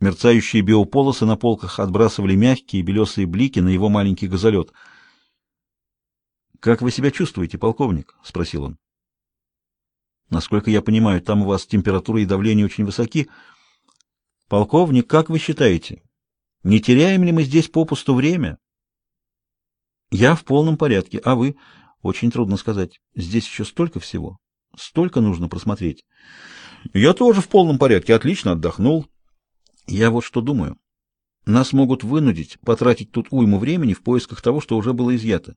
Мерцающие биополосы на полках отбрасывали мягкие белесые блики на его маленький газолет. «Как вы себя чувствуете, полковник?» — спросил он. «Насколько я понимаю, там у вас температура и давление очень высоки. Полковник, как вы считаете, не теряем ли мы здесь попусту время?» «Я в полном порядке, а вы?» «Очень трудно сказать. Здесь еще столько всего. Столько нужно просмотреть». «Я тоже в полном порядке. Отлично отдохнул». Я вот что думаю. Нас могут вынудить потратить тут уйму времени в поисках того, что уже было изъято.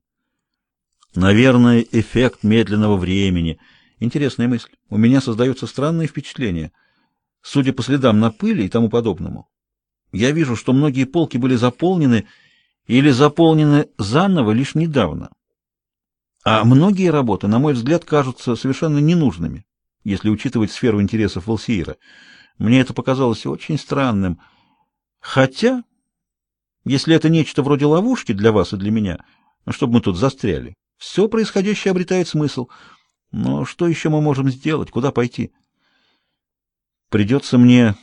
Наверное, эффект медленного времени. Интересная мысль. У меня создается странное впечатление. Судя по следам на пыли и тому подобному, я вижу, что многие полки были заполнены или заполнены заново лишь недавно. А многие работы, на мой взгляд, кажутся совершенно ненужными, если учитывать сферу интересов Волсиира. Мне это показалось очень странным. Хотя, если это нечто вроде ловушки для вас и для меня, чтобы мы тут застряли, все происходящее обретает смысл. Но что еще мы можем сделать? Куда пойти? Придется мне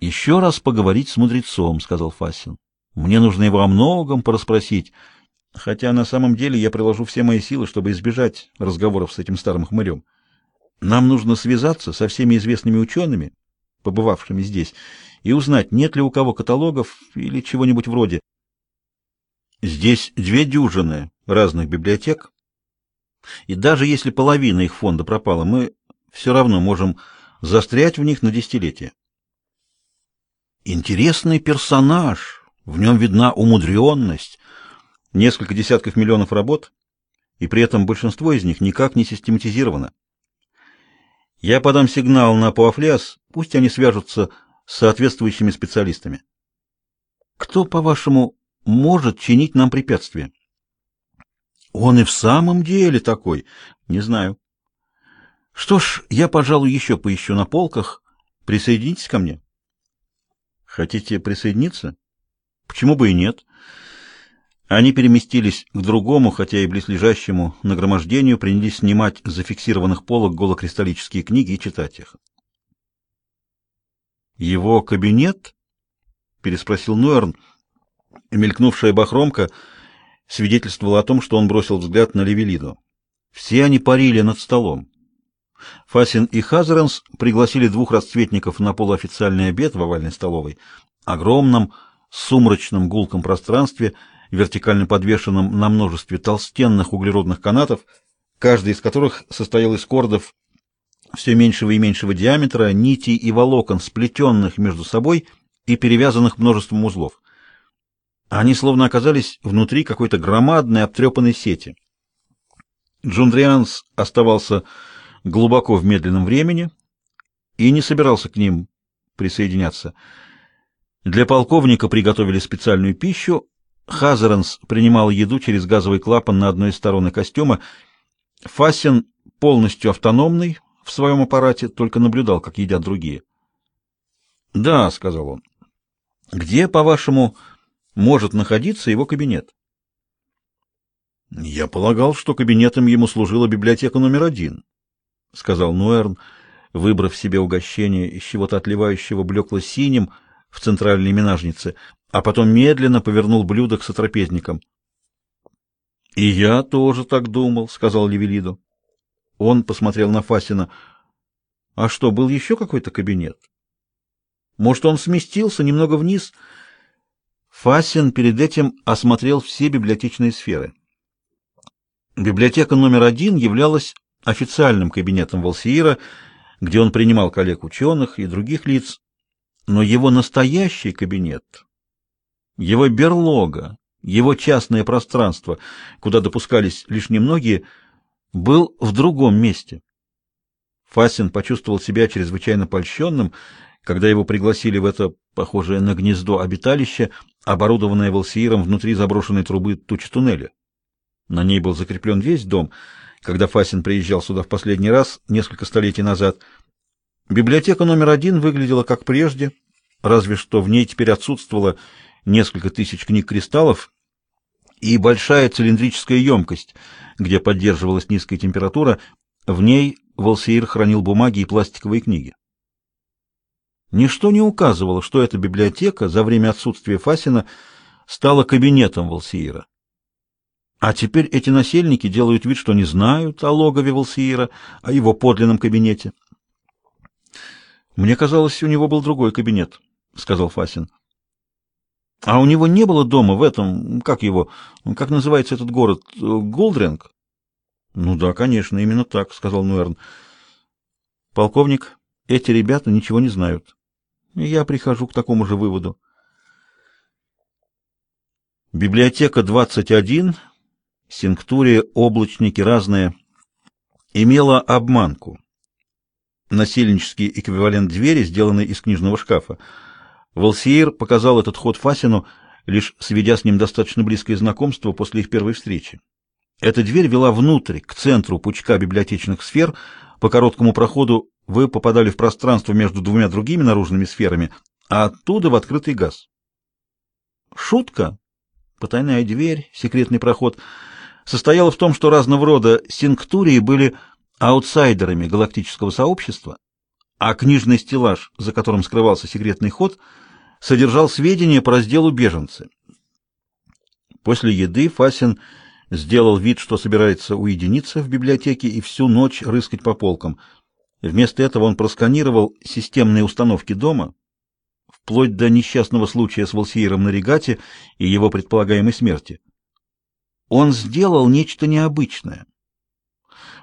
еще раз поговорить с мудрецом, сказал Фасин. Мне нужно его о многом порасспросить, хотя на самом деле я приложу все мои силы, чтобы избежать разговоров с этим старым хмырем. Нам нужно связаться со всеми известными учеными, побывавшими здесь, и узнать, нет ли у кого каталогов или чего-нибудь вроде. Здесь две дюжины разных библиотек, и даже если половина их фонда пропала, мы все равно можем застрять в них на десятилетия. Интересный персонаж, в нем видна умудренность, несколько десятков миллионов работ, и при этом большинство из них никак не систематизировано. Я подам сигнал на Пуафлиас, пусть они свяжутся с соответствующими специалистами. Кто, по-вашему, может чинить нам препятствия? Он и в самом деле такой. Не знаю. Что ж, я, пожалуй, еще поищу на полках. Присоединитесь ко мне. Хотите присоединиться? Почему бы и нет? Они переместились к другому, хотя и близлежащему нагромождению, принялись снимать с зафиксированных полок голокристаллические книги и читать их. «Его кабинет?» — переспросил Нуэрн. Мелькнувшая бахромка свидетельствовала о том, что он бросил взгляд на Левелиду. Все они парили над столом. Фасин и Хазеренс пригласили двух расцветников на полуофициальный обед в овальной столовой, огромном сумрачном гулком пространстве — вертикально подвешенном на множестве толстенных углеродных канатов, каждый из которых состоял из кордов все меньшего и меньшего диаметра, нитей и волокон, сплетенных между собой и перевязанных множеством узлов. Они словно оказались внутри какой-то громадной обтрепанной сети. Джундрианс оставался глубоко в медленном времени и не собирался к ним присоединяться. Для полковника приготовили специальную пищу, Хазеренс принимал еду через газовый клапан на одной из сторон костюма. Фасин, полностью автономный в своем аппарате, только наблюдал, как едят другие. «Да», — сказал он, — «где, по-вашему, может находиться его кабинет?» «Я полагал, что кабинетом ему служила библиотека номер один», — сказал Нуэрн, выбрав себе угощение из чего-то отливающего блекло-синим в центральной менажнице — а потом медленно повернул блюдо к сотрапезникам. — И я тоже так думал, — сказал Левелиду. Он посмотрел на Фасина. — А что, был еще какой-то кабинет? Может, он сместился немного вниз? Фасин перед этим осмотрел все библиотечные сферы. Библиотека номер один являлась официальным кабинетом Волсиира, где он принимал коллег ученых и других лиц, но его настоящий кабинет его берлога, его частное пространство, куда допускались лишь немногие, был в другом месте. Фасин почувствовал себя чрезвычайно польщенным, когда его пригласили в это, похожее на гнездо обиталище, оборудованное Волсииром внутри заброшенной трубы тучи туннеля. На ней был закреплен весь дом. Когда Фасин приезжал сюда в последний раз, несколько столетий назад, библиотека номер один выглядела как прежде, разве что в ней теперь отсутствовала несколько тысяч книг кристаллов и большая цилиндрическая емкость, где поддерживалась низкая температура, в ней Волсеир хранил бумаги и пластиковые книги. Ничто не указывало, что эта библиотека за время отсутствия Фасина стала кабинетом Волсиира. А теперь эти насельники делают вид, что не знают о логове Волсиира, о его подлинном кабинете. Мне казалось, у него был другой кабинет, сказал Фасин. А у него не было дома в этом, как его, как называется этот город, Голдринг? Ну да, конечно, именно так, сказал Нуэрн. Полковник, эти ребята ничего не знают. Я прихожу к такому же выводу. Библиотека 21, Синктурия, облачники разные, имела обманку. Насильнический эквивалент двери, сделанный из книжного шкафа. Волсиер показал этот ход Фасину, лишь сведя с ним достаточно близкое знакомство после их первой встречи. Эта дверь вела внутрь, к центру пучка библиотечных сфер. По короткому проходу вы попадали в пространство между двумя другими наружными сферами, а оттуда в открытый газ. Шутка, потайная дверь, секретный проход, состояла в том, что разного рода синктурии были аутсайдерами галактического сообщества, а книжный стеллаж, за которым скрывался секретный ход, содержал сведения по разделу «Беженцы». После еды Фасин сделал вид, что собирается уединиться в библиотеке и всю ночь рыскать по полкам. Вместо этого он просканировал системные установки дома, вплоть до несчастного случая с Волсиером на регате и его предполагаемой смерти. Он сделал нечто необычное,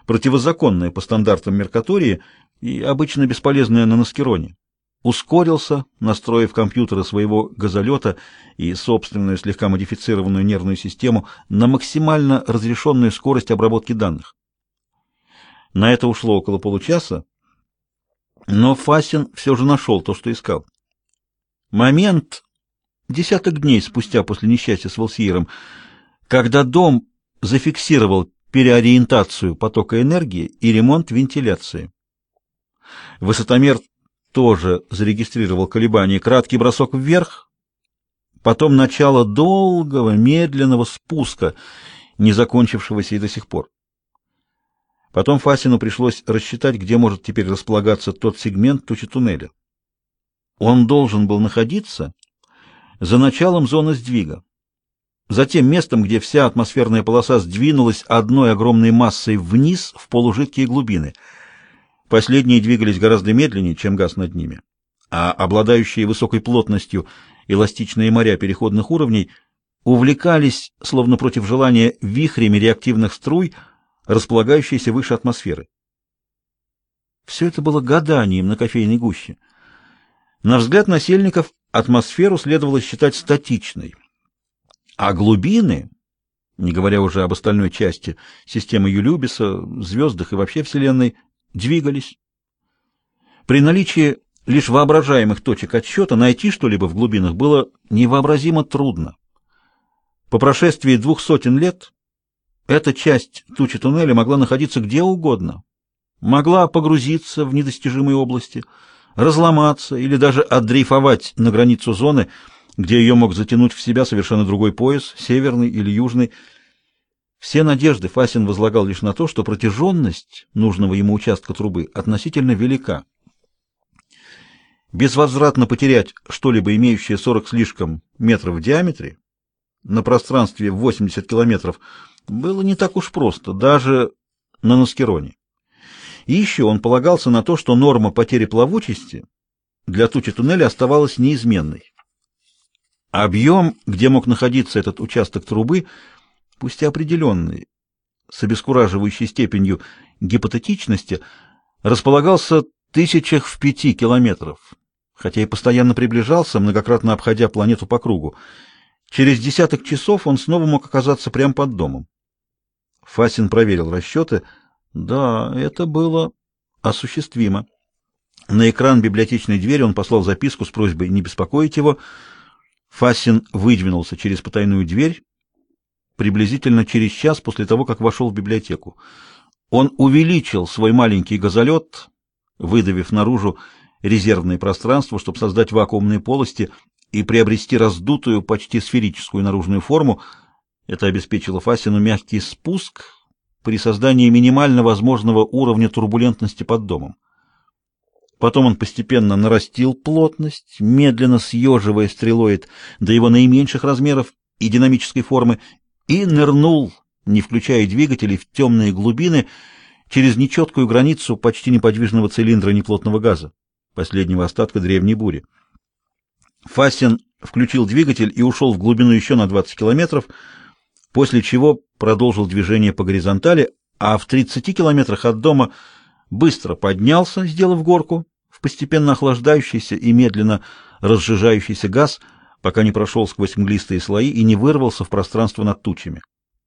противозаконное по стандартам Меркатории и обычно бесполезное на Наскероне ускорился, настроив компьютеры своего газолета и собственную слегка модифицированную нервную систему на максимально разрешенную скорость обработки данных. На это ушло около получаса, но Фасин все же нашел то, что искал. Момент, десяток дней спустя после несчастья с Волсиером, когда дом зафиксировал переориентацию потока энергии и ремонт вентиляции. Высотомер тоже зарегистрировал колебания. Краткий бросок вверх, потом начало долгого, медленного спуска, не закончившегося и до сих пор. Потом Фасину пришлось рассчитать, где может теперь располагаться тот сегмент тучи туннеля. Он должен был находиться за началом зоны сдвига, за тем местом, где вся атмосферная полоса сдвинулась одной огромной массой вниз в полужидкие глубины — Последние двигались гораздо медленнее, чем газ над ними, а обладающие высокой плотностью эластичные моря переходных уровней увлекались, словно против желания, вихрями реактивных струй, располагающиеся выше атмосферы. Все это было гаданием на кофейной гуще. На взгляд насельников атмосферу следовало считать статичной, а глубины, не говоря уже об остальной части системы Юлюбиса, звездах и вообще Вселенной, двигались. При наличии лишь воображаемых точек отсчета найти что-либо в глубинах было невообразимо трудно. По прошествии двух сотен лет эта часть тучи туннеля могла находиться где угодно, могла погрузиться в недостижимые области, разломаться или даже отдрейфовать на границу зоны, где ее мог затянуть в себя совершенно другой пояс, северный или южный, все надежды Фасин возлагал лишь на то, что протяженность нужного ему участка трубы относительно велика. Безвозвратно потерять что-либо имеющее 40 слишком метров в диаметре на пространстве 80 километров было не так уж просто, даже на Наскероне. И еще он полагался на то, что норма потери плавучести для тучи туннеля оставалась неизменной. Объем, где мог находиться этот участок трубы – пусть и определенный, с обескураживающей степенью гипотетичности, располагался тысячах в пяти километров, хотя и постоянно приближался, многократно обходя планету по кругу. Через десяток часов он снова мог оказаться прямо под домом. Фасин проверил расчеты. Да, это было осуществимо. На экран библиотечной двери он послал записку с просьбой не беспокоить его. Фасин выдвинулся через потайную дверь приблизительно через час после того, как вошел в библиотеку. Он увеличил свой маленький газолет, выдавив наружу резервное пространство, чтобы создать вакуумные полости и приобрести раздутую, почти сферическую наружную форму. Это обеспечило Фасину мягкий спуск при создании минимально возможного уровня турбулентности под домом. Потом он постепенно нарастил плотность, медленно съеживая стрелоид до его наименьших размеров и динамической формы, и нырнул, не включая двигателей, в темные глубины через нечеткую границу почти неподвижного цилиндра неплотного газа, последнего остатка древней бури. Фастин включил двигатель и ушел в глубину еще на 20 километров, после чего продолжил движение по горизонтали, а в 30 километрах от дома быстро поднялся, сделав горку, в постепенно охлаждающийся и медленно разжижающийся газ, пока не прошел сквозь мглистые слои и не вырвался в пространство над тучами.